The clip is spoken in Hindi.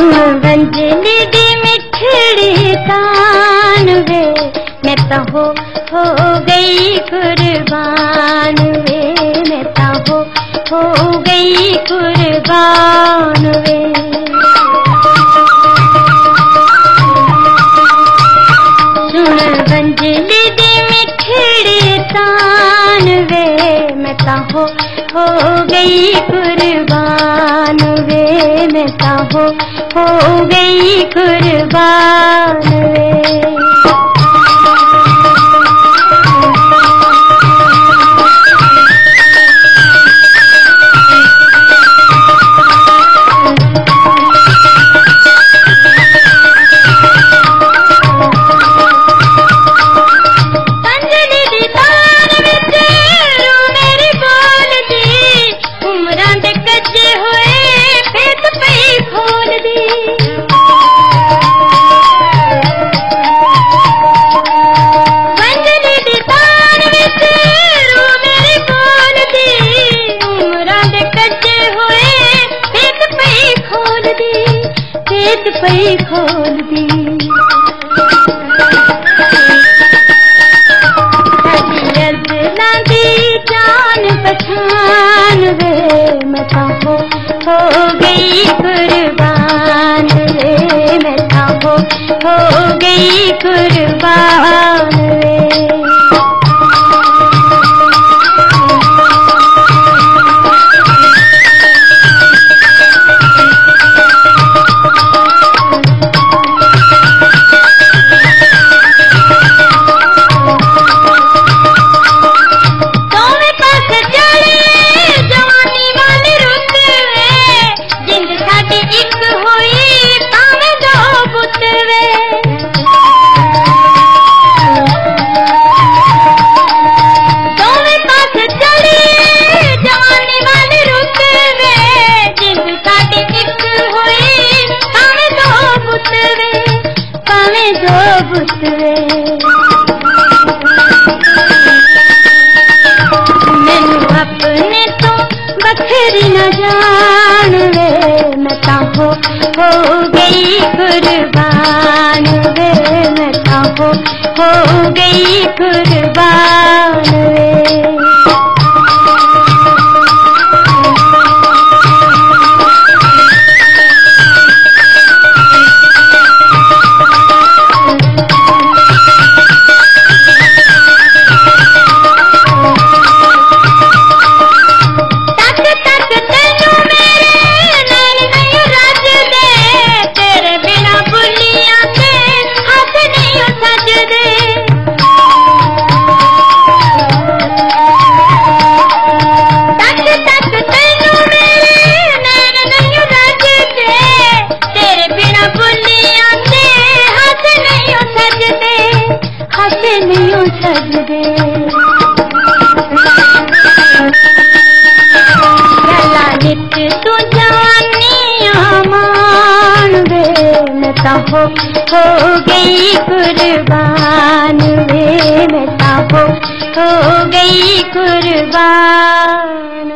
गंजली दी मिठड़ी तान वे। मैं तो हो हो गई कुर्बान वे। मैं तो हो हो गई कुर्बान वे। सुन गंजली दी मिठड़ी तान वे। मैं तो हो हो गई कुर्बान वे मैं तो हो हो गई कुर्बान वे। खोलदी फित पई खोलदी हजरत मता हो हो गई कुर्बान वे मता हो हो गई कुर्बान वे। गला तू जानी अमान वेल हो गई कुर्बान वेल तहो हो गई कुर्बान।